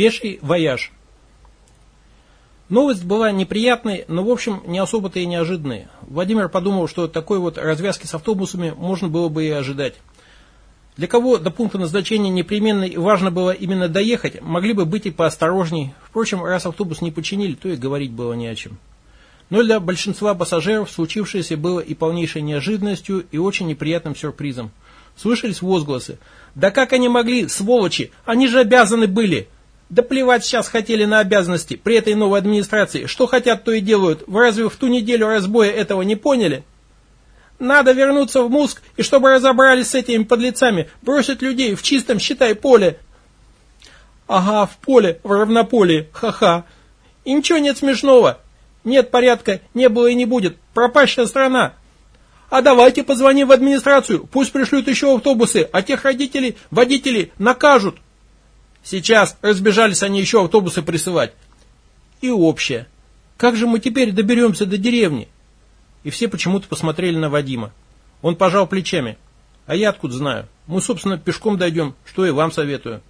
Пеший вояж. Новость была неприятной, но в общем не особо-то и неожиданной. Владимир подумал, что такой вот развязки с автобусами можно было бы и ожидать. Для кого до пункта назначения непременно и важно было именно доехать, могли бы быть и поосторожней. Впрочем, раз автобус не починили, то и говорить было не о чем. Но для большинства пассажиров случившееся было и полнейшей неожиданностью, и очень неприятным сюрпризом. Слышались возгласы. «Да как они могли, сволочи? Они же обязаны были!» Да плевать сейчас хотели на обязанности при этой новой администрации. Что хотят, то и делают. Вы разве в ту неделю разбоя этого не поняли? Надо вернуться в Муск, и чтобы разобрались с этими подлецами, бросить людей в чистом, считай, поле. Ага, в поле, в равнополии, ха-ха. И ничего нет смешного. Нет порядка, не было и не будет. Пропащая страна. А давайте позвоним в администрацию, пусть пришлют еще автобусы, а тех родителей, водителей накажут. Сейчас разбежались они еще автобусы присылать. И общее. Как же мы теперь доберемся до деревни? И все почему-то посмотрели на Вадима. Он пожал плечами. А я откуда знаю? Мы, собственно, пешком дойдем, что и вам советую.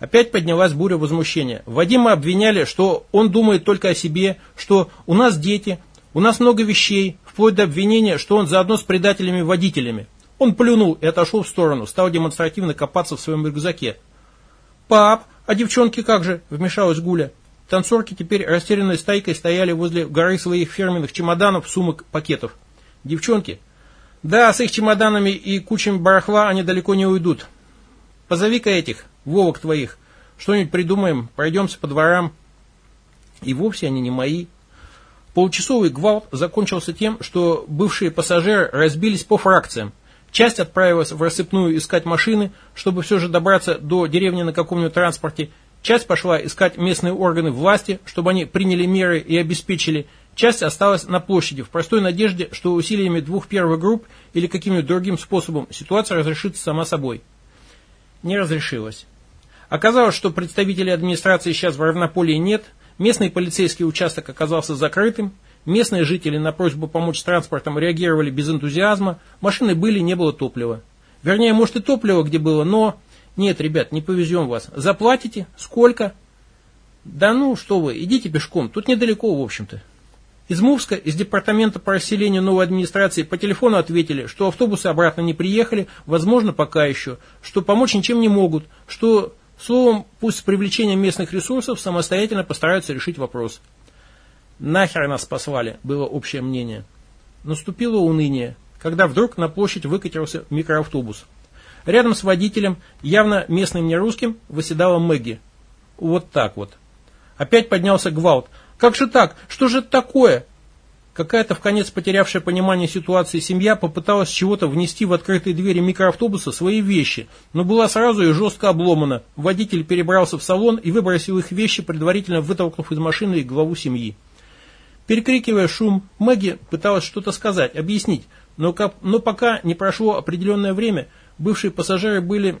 Опять поднялась буря возмущения. Вадима обвиняли, что он думает только о себе, что у нас дети, у нас много вещей, вплоть до обвинения, что он заодно с предателями-водителями. Он плюнул и отошел в сторону, стал демонстративно копаться в своем рюкзаке. «Пап, а девчонки как же?» – вмешалась Гуля. Танцорки теперь растерянной стайкой стояли возле горы своих фирменных чемоданов, сумок, пакетов. Девчонки? Да, с их чемоданами и кучами барахла они далеко не уйдут. Позови-ка этих, Вовок твоих. Что-нибудь придумаем, пройдемся по дворам. И вовсе они не мои. Получасовый гвалт закончился тем, что бывшие пассажиры разбились по фракциям. Часть отправилась в рассыпную искать машины, чтобы все же добраться до деревни на каком-нибудь транспорте. Часть пошла искать местные органы власти, чтобы они приняли меры и обеспечили. Часть осталась на площади в простой надежде, что усилиями двух первых групп или каким-нибудь другим способом ситуация разрешится сама собой. Не разрешилась. Оказалось, что представителей администрации сейчас в Равнополии нет, местный полицейский участок оказался закрытым, Местные жители на просьбу помочь с транспортом реагировали без энтузиазма, машины были, не было топлива. Вернее, может и топливо где было, но... Нет, ребят, не повезем вас. Заплатите? Сколько? Да ну, что вы, идите пешком, тут недалеко, в общем-то. Из Мувска, из департамента по расселению новой администрации по телефону ответили, что автобусы обратно не приехали, возможно, пока еще, что помочь ничем не могут, что, словом, пусть с привлечением местных ресурсов самостоятельно постараются решить вопрос. Нахер нас послали, было общее мнение. Наступило уныние, когда вдруг на площадь выкатился микроавтобус. Рядом с водителем, явно местным нерусским, выседала Мэгги. Вот так вот. Опять поднялся гвалт. «Как же так? Что же это такое?» Какая-то в конец потерявшая понимание ситуации семья попыталась чего-то внести в открытые двери микроавтобуса свои вещи, но была сразу и жестко обломана. Водитель перебрался в салон и выбросил их вещи, предварительно вытолкнув из машины и главу семьи. Перекрикивая шум, Мэгги пыталась что-то сказать, объяснить, но, как, но пока не прошло определенное время, бывшие пассажиры были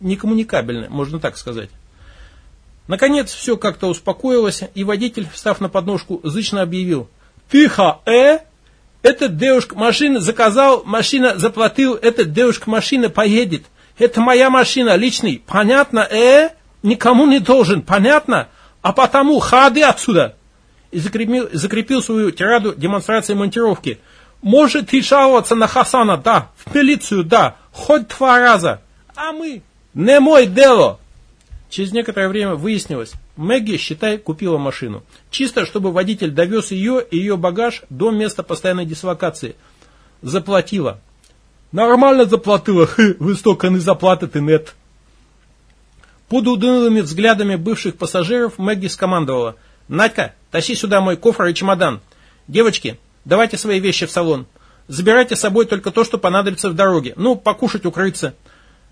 некоммуникабельны, можно так сказать. Наконец все как-то успокоилось, и водитель, встав на подножку, зычно объявил. «Тихо, э? Этот девушка машина заказал, машина заплатил, этот девушка машина поедет. Это моя машина, личный, понятно, э? Никому не должен, понятно? А потому ходи отсюда!» И закрепил, закрепил свою тираду демонстрацией монтировки. Может и жаловаться на Хасана, да, в милицию, да, хоть два раза. А мы, не мой дело. Через некоторое время выяснилось, Мэгги, считай, купила машину. Чисто, чтобы водитель довез ее и ее багаж до места постоянной дислокации. Заплатила. Нормально заплатила, вы столько не заплатите, нет. Под унылыми взглядами бывших пассажиров Мэгги скомандовала. Надька, Тащи сюда мой кофр и чемодан. Девочки, давайте свои вещи в салон. Забирайте с собой только то, что понадобится в дороге. Ну, покушать, укрыться.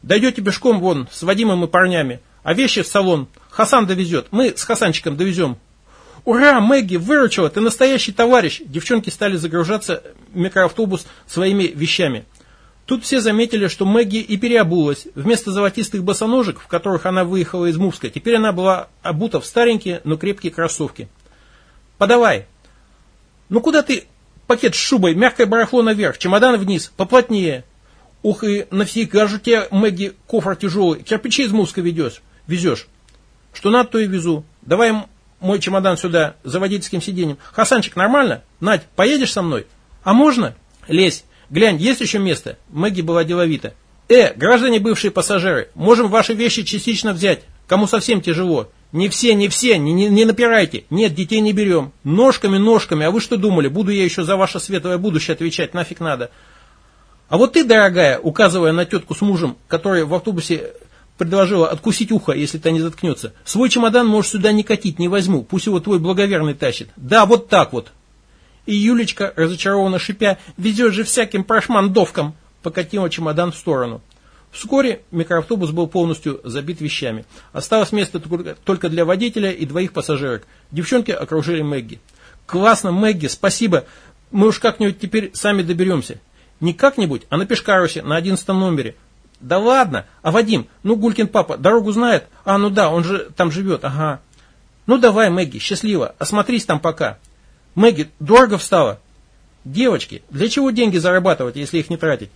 Дойдете пешком вон, с Вадимом и парнями. А вещи в салон. Хасан довезет. Мы с Хасанчиком довезем. Ура, Мэгги, выручила, ты настоящий товарищ. Девчонки стали загружаться в микроавтобус своими вещами. Тут все заметили, что Мэгги и переобулась. Вместо золотистых босоножек, в которых она выехала из Мувска, теперь она была обута в старенькие, но крепкие кроссовки. Подавай. Ну куда ты пакет с шубой, мягкое барахло наверх, чемодан вниз, поплотнее. Ух, и на всей гажу тебе, Мэгги, кофр тяжелый, кирпичи из Муска ведешь, везешь. Что надо, то и везу. Давай мой чемодан сюда за водительским сиденьем. Хасанчик, нормально? Надь, поедешь со мной? А можно? Лезь. Глянь, есть еще место? Мэгги была деловита. Э, граждане бывшие пассажиры, можем ваши вещи частично взять. Кому совсем тяжело. Не все, не все, не, не, не напирайте. Нет, детей не берем. Ножками, ножками. А вы что думали? Буду я еще за ваше светлое будущее отвечать. Нафиг надо. А вот ты, дорогая, указывая на тетку с мужем, которая в автобусе предложила откусить ухо, если та не заткнется. Свой чемодан можешь сюда не катить, не возьму. Пусть его твой благоверный тащит. Да, вот так вот. И Юлечка, разочарованно шипя, везет же всяким прошмандовкам, покатила чемодан в сторону. Вскоре микроавтобус был полностью забит вещами. Осталось место только для водителя и двоих пассажирок. Девчонки окружили Мэгги. «Классно, Мэгги, спасибо. Мы уж как-нибудь теперь сами доберемся». «Не как-нибудь, а на Пешкарусе, на одиннадцатом номере». «Да ладно! А Вадим, ну Гулькин папа, дорогу знает? А, ну да, он же там живет, ага». «Ну давай, Мэгги, счастливо, осмотрись там пока». «Мэгги, дорого встало». «Девочки, для чего деньги зарабатывать, если их не тратить?»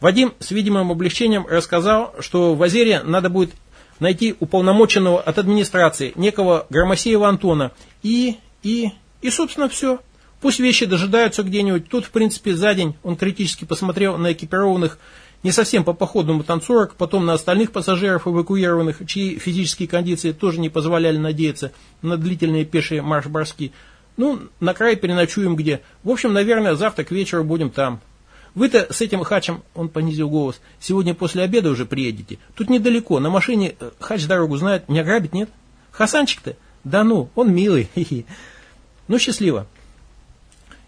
Вадим с видимым облегчением рассказал, что в Азере надо будет найти уполномоченного от администрации, некого Громосеева Антона, и, и, и, собственно, все. Пусть вещи дожидаются где-нибудь. Тут, в принципе, за день он критически посмотрел на экипированных не совсем по походному танцорок, потом на остальных пассажиров эвакуированных, чьи физические кондиции тоже не позволяли надеяться на длительные пешие марш-броски. Ну, на край переночуем где. В общем, наверное, завтра к вечеру будем там. Вы-то с этим хачем, он понизил голос, сегодня после обеда уже приедете. Тут недалеко, на машине э, хач дорогу знает, не ограбит, нет? Хасанчик-то? Да ну, он милый. Ну, счастливо.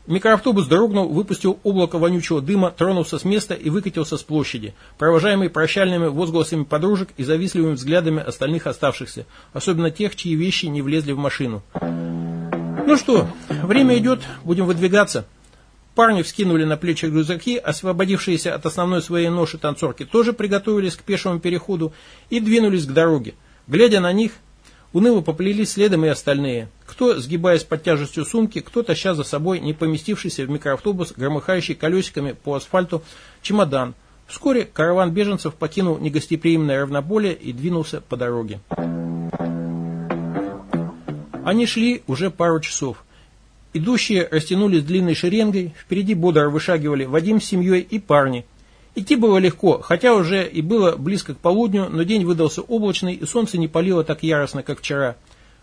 Микроавтобус дрогнул, выпустил облако вонючего дыма, тронулся с места и выкатился с площади, провожаемый прощальными возгласами подружек и завистливыми взглядами остальных оставшихся, особенно тех, чьи вещи не влезли в машину. Ну что, время идет, будем выдвигаться. Парни вскинули на плечи рюкзаки, освободившиеся от основной своей ноши танцорки тоже приготовились к пешему переходу и двинулись к дороге. Глядя на них, уныло поплелись следом и остальные. Кто, сгибаясь под тяжестью сумки, кто, таща за собой не поместившийся в микроавтобус, громыхающий колесиками по асфальту, чемодан. Вскоре караван беженцев покинул негостеприимное равноболие и двинулся по дороге. Они шли уже пару часов. Идущие растянулись длинной шеренгой, впереди бодро вышагивали Вадим с семьей и парни. Идти было легко, хотя уже и было близко к полудню, но день выдался облачный, и солнце не палило так яростно, как вчера.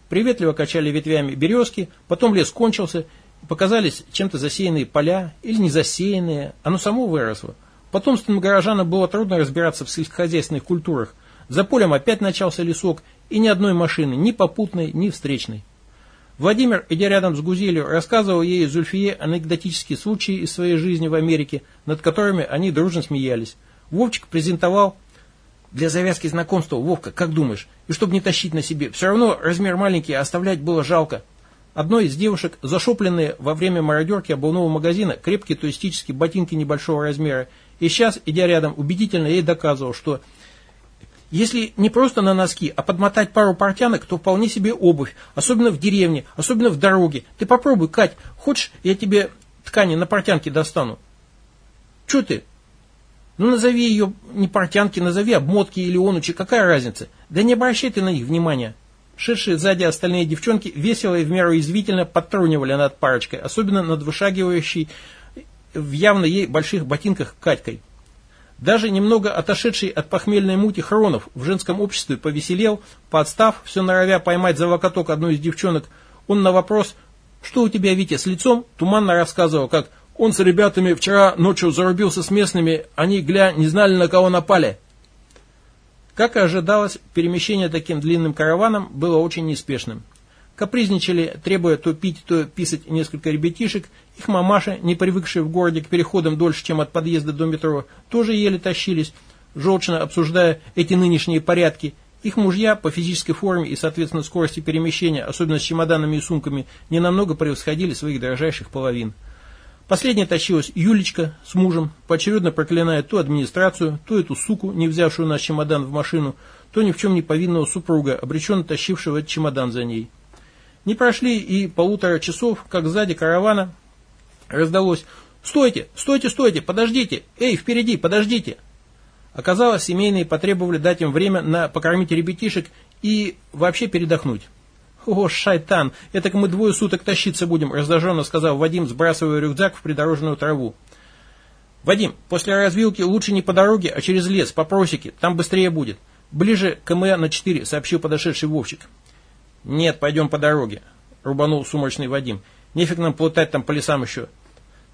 Приветливо качали ветвями березки, потом лес кончился, показались чем-то засеянные поля, или не засеянные, оно само выросло. Потомственным горожанам было трудно разбираться в сельскохозяйственных культурах. За полем опять начался лесок, и ни одной машины, ни попутной, ни встречной. Владимир, идя рядом с Гузелью, рассказывал ей Зульфие анекдотические случаи из своей жизни в Америке, над которыми они дружно смеялись. Вовчик презентовал для завязки знакомства. Вовка, как думаешь? И чтобы не тащить на себе, все равно размер маленький, а оставлять было жалко. Одной из девушек, зашопленные во время мародерки обувного магазина, крепкие туристические ботинки небольшого размера, и сейчас, идя рядом, убедительно ей доказывал, что если не просто на носки, а подмотать пару портянок, то вполне себе обувь. Особенно в деревне, особенно в дороге. Ты попробуй, Кать, хочешь, я тебе ткани на портянке достану? Че ты? Ну назови ее не портянки, назови обмотки или онучи, какая разница? Да не обращай ты на них внимания. Шедшие сзади остальные девчонки весело и в меру извительно подтрунивали над парочкой, особенно над вышагивающей в явно ей больших ботинках Катькой. Даже немного отошедший от похмельной мути Хронов в женском обществе повеселел, подстав, все норовя поймать за локоток одну из девчонок, он на вопрос «Что у тебя, Витя, с лицом?» туманно рассказывал, как он с ребятами вчера ночью зарубился с местными, они, гля, не знали, на кого напали. Как и ожидалось, перемещение таким длинным караваном было очень неспешным. Капризничали, требуя то пить, то писать несколько ребятишек. Их мамаши, не привыкшие в городе к переходам дольше, чем от подъезда до метро, тоже еле тащились, желчно обсуждая эти нынешние порядки. Их мужья по физической форме и, соответственно, скорости перемещения, особенно с чемоданами и сумками, не намного превосходили своих дорожайших половин. Последняя тащилась Юлечка с мужем, поочередно проклиная то администрацию, то эту суку, не взявшую наш чемодан в машину, то ни в чем не повинного супруга, обреченно тащившего этот чемодан за ней. Не прошли и полутора часов, как сзади каравана раздалось «Стойте! Стойте! Стойте! Подождите! Эй, впереди! Подождите!» Оказалось, семейные потребовали дать им время на покормить ребятишек и вообще передохнуть. «О, шайтан, это мы двое суток тащиться будем», раздраженно сказал Вадим, сбрасывая рюкзак в придорожную траву. «Вадим, после развилки лучше не по дороге, а через лес, по просеке, там быстрее будет. Ближе к МЭ на 4», сообщил подошедший Вовчик. «Нет, пойдем по дороге», рубанул сумрачный Вадим. «Нефиг нам плутать там по лесам еще».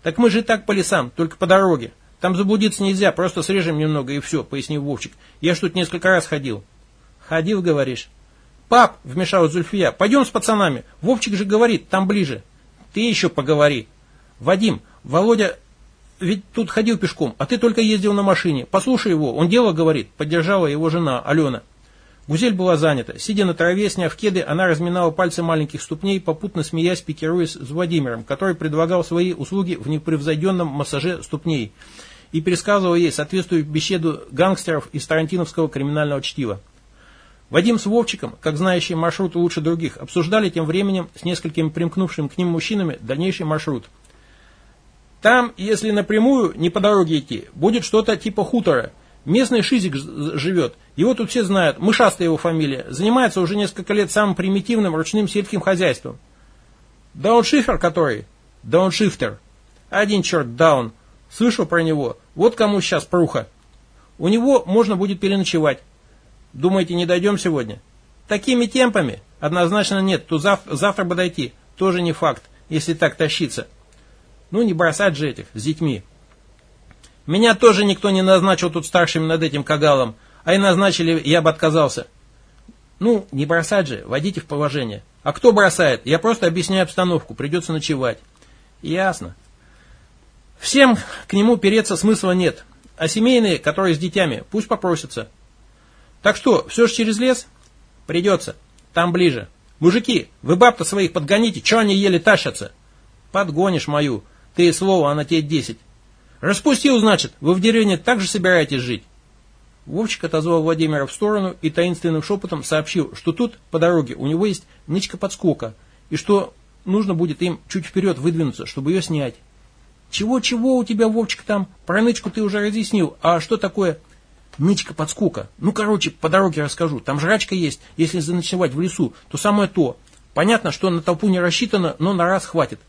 «Так мы же так по лесам, только по дороге. Там заблудиться нельзя, просто срежем немного и все», пояснил Вовчик. «Я ж тут несколько раз ходил». «Ходил, говоришь?» «Пап!» — вмешалась Зульфия. «Пойдем с пацанами. Вовчик же говорит, там ближе». «Ты еще поговори». «Вадим, Володя ведь тут ходил пешком, а ты только ездил на машине. Послушай его, он дело говорит», — поддержала его жена Алена. Гузель была занята. Сидя на траве, сняв кеды, она разминала пальцы маленьких ступней, попутно смеясь, пикируясь с Владимиром, который предлагал свои услуги в непревзойденном массаже ступней и пересказывал ей соответствующую беседу гангстеров из тарантиновского криминального чтива. Вадим с Вовчиком, как знающие маршрут лучше других, обсуждали тем временем с несколькими примкнувшими к ним мужчинами дальнейший маршрут. Там, если напрямую, не по дороге идти, будет что-то типа хутора. Местный шизик живет, его тут все знают, мышастая его фамилия, занимается уже несколько лет самым примитивным ручным сельским хозяйством. Дауншифер который? Дауншифтер. Один черт даун. Слышал про него. Вот кому сейчас пруха. У него можно будет переночевать. Думаете, не дойдем сегодня? Такими темпами? Однозначно нет. То завтра, завтра бы дойти. Тоже не факт, если так тащиться. Ну, не бросать же этих с детьми. Меня тоже никто не назначил тут старшим над этим кагалом. А и назначили, я бы отказался. Ну, не бросать же, водите в положение. А кто бросает? Я просто объясняю обстановку, придется ночевать. Ясно. Всем к нему переться смысла нет. А семейные, которые с детьми, пусть попросятся. Так что, все же через лес? Придется. Там ближе. Мужики, вы баб-то своих подгоните, что они еле тащатся? Подгонишь мою. Ты слово, а на тебе десять. Распустил, значит, вы в деревне так же собираетесь жить? Вовчик отозвал Владимира в сторону и таинственным шепотом сообщил, что тут, по дороге, у него есть нычка подскока, и что нужно будет им чуть вперед выдвинуться, чтобы ее снять. Чего-чего у тебя, Вовчик, там? Про нычку ты уже разъяснил, а что такое Нычка подскока. Ну, короче, по дороге расскажу. Там жрачка есть. Если заночевать в лесу, то самое то. Понятно, что на толпу не рассчитано, но на раз хватит.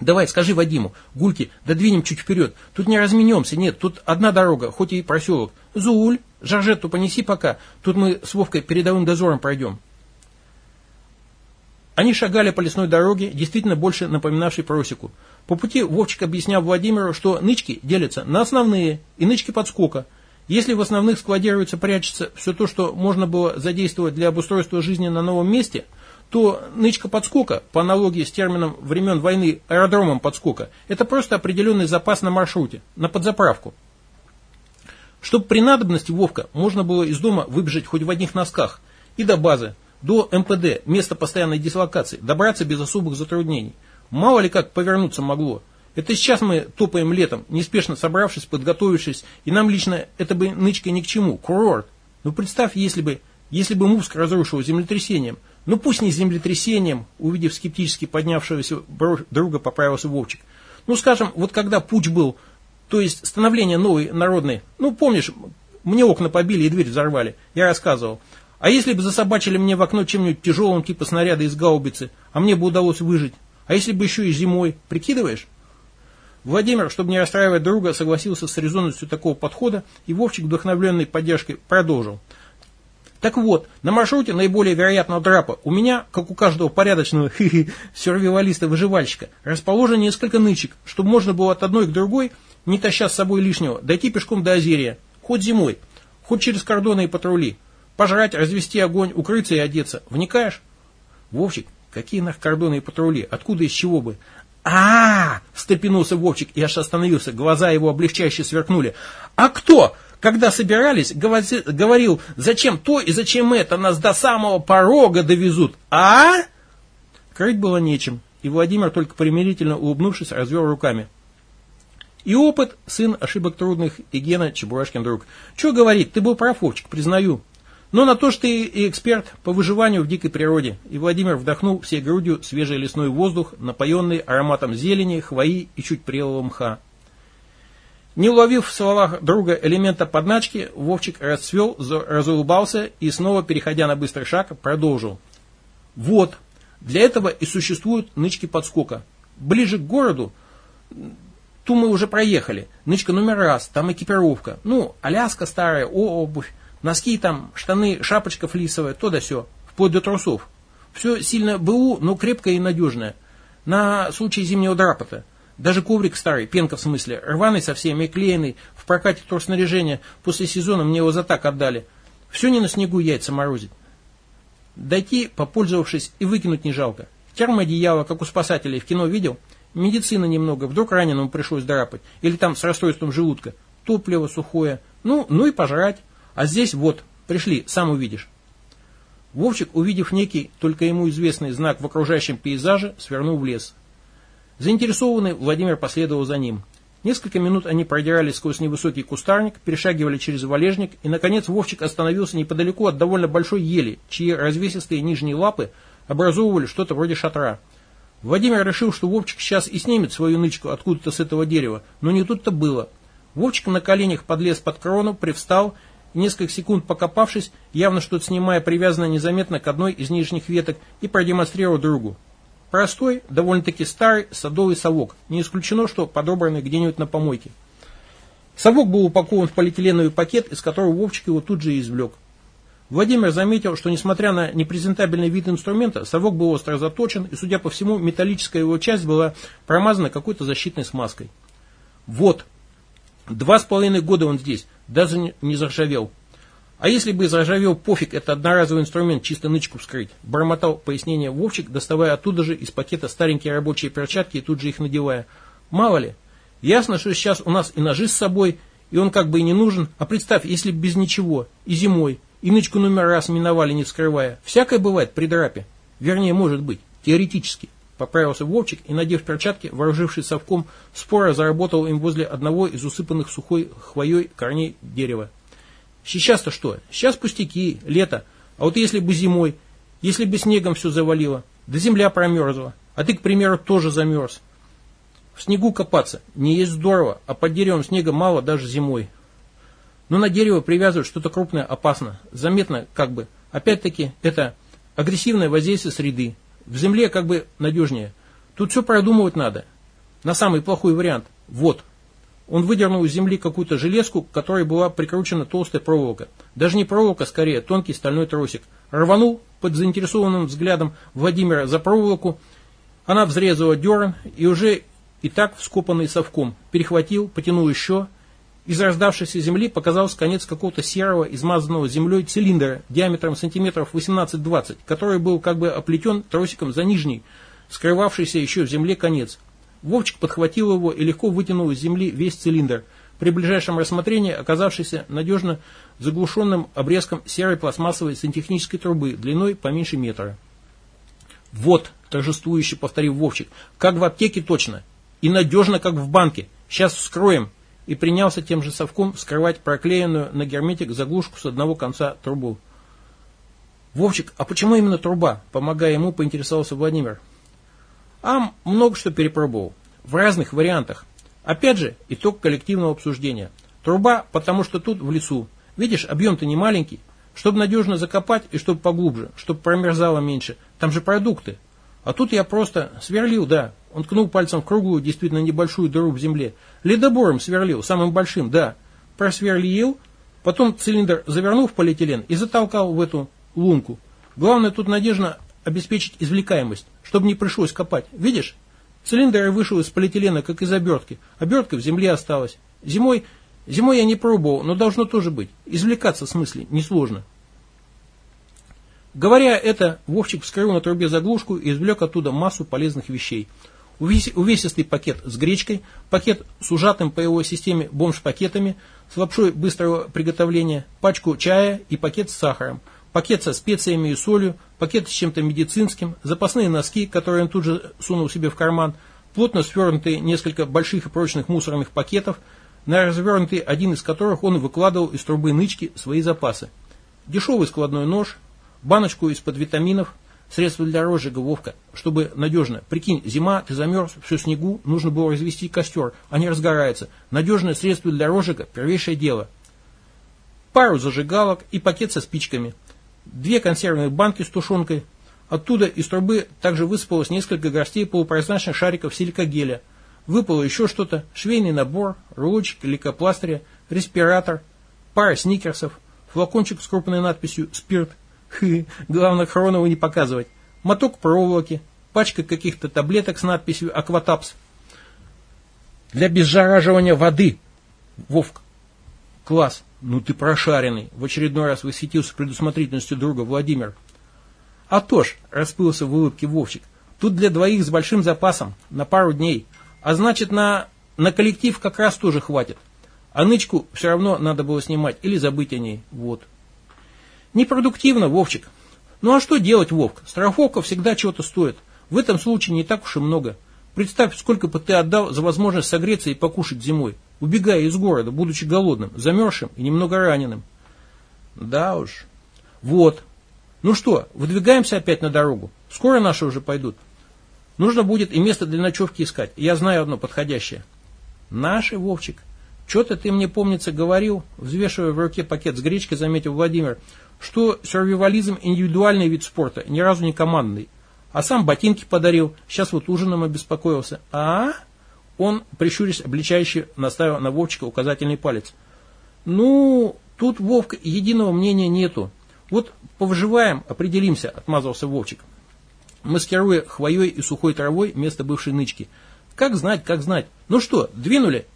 Давай, скажи Вадиму, Гульки, додвинем чуть вперед. Тут не разменемся, нет, тут одна дорога, хоть и проселок. Зуль, Жоржетту понеси пока, тут мы с Вовкой передовым дозором пройдем. Они шагали по лесной дороге, действительно больше напоминавшей просеку. По пути Вовчик объяснял Владимиру, что нычки делятся на основные и нычки подскока – если в основных складируется, прячется все то, что можно было задействовать для обустройства жизни на новом месте, то нычка подскока, по аналогии с термином времен войны аэродромом подскока, это просто определенный запас на маршруте, на подзаправку. Чтобы при надобности Вовка можно было из дома выбежать хоть в одних носках и до базы, до МПД, места постоянной дислокации, добраться без особых затруднений. Мало ли как повернуться могло. Это сейчас мы топаем летом, неспешно собравшись, подготовившись, и нам лично это бы нычка ни к чему, курорт. Ну представь, если бы, если бы Мувск разрушил землетрясением, ну пусть не землетрясением, увидев скептически поднявшегося друга, поправился Вовчик. Ну скажем, вот когда путь был, то есть становление новой народной, ну помнишь, мне окна побили и дверь взорвали, я рассказывал. А если бы засобачили мне в окно чем-нибудь тяжелым, типа снаряда из гаубицы, а мне бы удалось выжить? А если бы еще и зимой, прикидываешь? Владимир, чтобы не расстраивать друга, согласился с резонностью такого подхода, и Вовчик, вдохновленный поддержкой, продолжил. Так вот, на маршруте наиболее вероятного драпа у меня, как у каждого порядочного сюрвивалиста-выживальщика, расположено несколько нычек, чтобы можно было от одной к другой, не таща с собой лишнего, дойти пешком до Озерия, хоть зимой, хоть через кордоны и патрули, пожрать, развести огонь, укрыться и одеться. Вникаешь? Вовчик, какие нах кордоны и патрули? Откуда из чего бы? а, -а, -а встрепенулся Вовчик и аж остановился. Глаза его облегчающе сверкнули. «А кто?» Когда собирались, говорил, зачем то и зачем это, нас до самого порога довезут. А? Крыть было нечем, и Владимир, только примирительно улыбнувшись, развел руками. И опыт, сын ошибок трудных, и Гена Чебурашкин друг. Че говорит, ты был прав, Вовчик, признаю. Но на то, что ты и эксперт по выживанию в дикой природе. И Владимир вдохнул всей грудью свежий лесной воздух, напоенный ароматом зелени, хвои и чуть прелого мха. Не уловив в словах друга элемента подначки, Вовчик расцвел, разулыбался и снова, переходя на быстрый шаг, продолжил. Вот, для этого и существуют нычки подскока. Ближе к городу, ту мы уже проехали. Нычка номер раз, там экипировка. Ну, аляска старая, о, обувь, носки там, штаны, шапочка флисовая, то да все, вплоть до трусов. Все сильно БУ, но крепкое и надежное. На случай зимнего драпота. Даже коврик старый, пенка в смысле, рваный совсем и клеенный, в прокате торснаряжения, после сезона мне его за так отдали. Все не на снегу яйца морозит. Дойти, попользовавшись, и выкинуть не жалко. Термоодеяло, как у спасателей, в кино видел? Медицина немного, вдруг раненому пришлось драпать. Или там с расстройством желудка. Топливо сухое. Ну, ну и пожрать. А здесь вот, пришли, сам увидишь. Вовчик, увидев некий, только ему известный знак в окружающем пейзаже, свернул в лес. Заинтересованный, Владимир последовал за ним. Несколько минут они продирались сквозь невысокий кустарник, перешагивали через валежник, и, наконец, Вовчик остановился неподалеку от довольно большой ели, чьи развесистые нижние лапы образовывали что-то вроде шатра. Владимир решил, что Вовчик сейчас и снимет свою нычку откуда-то с этого дерева, но не тут-то было. Вовчик на коленях подлез под крону, привстал и, несколько секунд покопавшись, явно что-то снимая, привязанное незаметно к одной из нижних веток, и продемонстрировал другу. Простой, довольно-таки старый садовый совок. Не исключено, что подобранный где-нибудь на помойке. Совок был упакован в полиэтиленовый пакет, из которого Вовчик его тут же извлек. Владимир заметил, что несмотря на непрезентабельный вид инструмента, совок был остро заточен, и, судя по всему, металлическая его часть была промазана какой-то защитной смазкой. Вот, два с половиной года он здесь, даже не заржавел. А если бы заржавел пофиг, это одноразовый инструмент, чисто нычку вскрыть. Бормотал пояснение Вовчик, доставая оттуда же из пакета старенькие рабочие перчатки и тут же их надевая. Мало ли. Ясно, что сейчас у нас и ножи с собой, и он как бы и не нужен. А представь, если без ничего, и зимой, и нычку номер раз миновали, не вскрывая. Всякое бывает при драпе. Вернее, может быть, теоретически. Поправился Вовчик и, надев перчатки, вооружившись совком, споро заработал им возле одного из усыпанных сухой хвоей корней дерева. Сейчас-то что? Сейчас пустяки, лето. А вот если бы зимой, если бы снегом все завалило, да земля промерзла, а ты, к примеру, тоже замерз. В снегу копаться не есть здорово, а под деревом снега мало даже зимой. Но на дерево привязывать что-то крупное опасно, заметно как бы. Опять-таки, это агрессивное воздействие среды. В земле как бы надежнее. Тут все продумывать надо. На самый плохой вариант. Вот, он выдернул из земли какую-то железку, к которой была прикручена толстая проволока. Даже не проволока, скорее тонкий стальной тросик. Рванул под заинтересованным взглядом Владимира за проволоку. Она взрезала дерн и уже и так вскопанный совком. Перехватил, потянул еще. Из раздавшейся земли показался конец какого-то серого, измазанного землей цилиндра диаметром сантиметров 18-20, который был как бы оплетен тросиком за нижний, скрывавшийся еще в земле конец. Вовчик подхватил его и легко вытянул из земли весь цилиндр, при ближайшем рассмотрении оказавшийся надежно заглушенным обрезком серой пластмассовой сантехнической трубы длиной по меньше метра. «Вот», – торжествующе повторил Вовчик, – «как в аптеке точно. И надежно, как в банке. Сейчас вскроем». И принялся тем же совком вскрывать проклеенную на герметик заглушку с одного конца трубу. «Вовчик, а почему именно труба?» – помогая ему, поинтересовался Владимир. А много что перепробовал. В разных вариантах. Опять же, итог коллективного обсуждения. Труба, потому что тут в лесу. Видишь, объем-то не маленький. Чтобы надежно закопать и чтобы поглубже, чтобы промерзало меньше. Там же продукты. А тут я просто сверлил, да. Он ткнул пальцем в круглую, действительно небольшую дыру в земле. Ледобором сверлил, самым большим, да. Просверлил, потом цилиндр завернул в полиэтилен и затолкал в эту лунку. Главное тут надежно обеспечить извлекаемость, чтобы не пришлось копать. Видишь? Цилиндр вышел из полиэтилена, как из обертки. Обертка в земле осталась. Зимой, зимой я не пробовал, но должно тоже быть. Извлекаться, в смысле, несложно. Говоря это, Вовчик вскрыл на трубе заглушку и извлек оттуда массу полезных вещей. Увесистый пакет с гречкой, пакет с ужатым по его системе бомж-пакетами, с лапшой быстрого приготовления, пачку чая и пакет с сахаром – пакет со специями и солью, пакет с чем-то медицинским, запасные носки, которые он тут же сунул себе в карман, плотно свернутые несколько больших и прочных мусорных пакетов, на развернутый один из которых он выкладывал из трубы нычки свои запасы. Дешевый складной нож, баночку из-под витаминов, Средство для розжига, Вовка, чтобы надежно. Прикинь, зима, ты замерз, все снегу, нужно было развести костер, а не разгорается. Надежное средство для розжига – первейшее дело. Пару зажигалок и пакет со спичками. Две консервные банки с тушенкой. Оттуда из трубы также высыпалось несколько горстей полупрозрачных шариков силикогеля. Выпало еще что-то, швейный набор, рулочек лейкопластыря, респиратор, пара сникерсов, флакончик с крупной надписью «Спирт», Хы, главное Хронову не показывать. Моток проволоки, пачка каких-то таблеток с надписью «Акватапс». Для безжараживания воды. Вовк. Класс. Ну ты прошаренный. В очередной раз восхитился предусмотрительностью друга Владимир. А то ж, расплылся в улыбке Вовчик. Тут для двоих с большим запасом, на пару дней. А значит, на, на коллектив как раз тоже хватит. А нычку все равно надо было снимать или забыть о ней. Вот. Непродуктивно, Вовчик. Ну а что делать, Вовк? Страховка всегда чего-то стоит. В этом случае не так уж и много. Представь, сколько бы ты отдал за возможность согреться и покушать зимой, убегая из города, будучи голодным, замерзшим и немного раненым. Да уж. Вот. Ну что, выдвигаемся опять на дорогу. Скоро наши уже пойдут. Нужно будет и место для ночевки искать. Я знаю одно подходящее. Наши, Вовчик. Что-то ты мне, помнится, говорил, взвешивая в руке пакет с гречкой, заметил Владимир, что сюрвивализм индивидуальный вид спорта, ни разу не командный. А сам ботинки подарил, сейчас вот ужином обеспокоился. А? Он, прищурясь, обличающе наставил на Вовчика указательный палец. Ну, тут, Вовка, единого мнения нету. Вот повживаем, определимся, отмазался Вовчик. Маскируя хвоей и сухой травой место бывшей нычки. Как знать, как знать. Ну что, двинули?